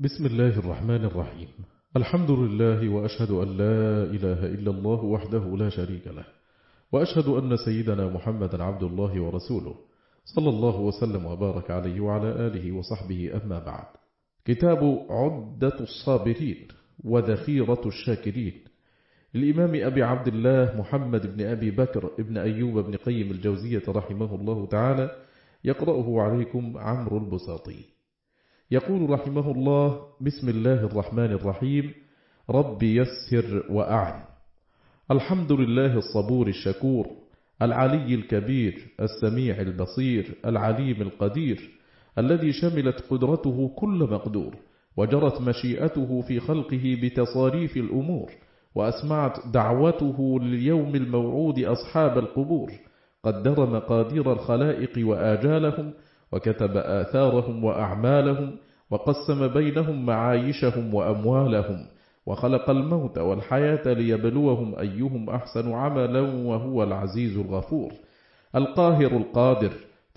بسم الله الرحمن الرحيم. الحمد لله وأشهد أن لا إله إلا الله وحده لا شريك له وأشهد أن سيدنا محمدا عبد الله ورسوله صلى الله وسلم وبارك عليه وعلى آله وصحبه أما بعد. كتاب عدة الصابرين وذخيرة الشاكرين الإمام أبي عبد الله محمد بن أبي بكر ابن أيوب بن قيم الجوزية رحمه الله تعالى يقرأه عليكم عمرو البساطي. يقول رحمه الله بسم الله الرحمن الرحيم. رب يسر وأعن. الحمد لله الصبور الشكور العلي الكبير السميع البصير العليم القدير الذي شملت قدرته كل مقدور وجرت مشيئته في خلقه بتصاريف الأمور وأسمعت دعوته لليوم الموعود أصحاب القبور قدر مقادير الخلائق وآجالهم وكتب آثارهم وأعمالهم وقسم بينهم معايشهم وأموالهم وخلق الموت والحياة ليبلوهم أيهم أحسن عملا وهو العزيز الغفور. القاهر القادر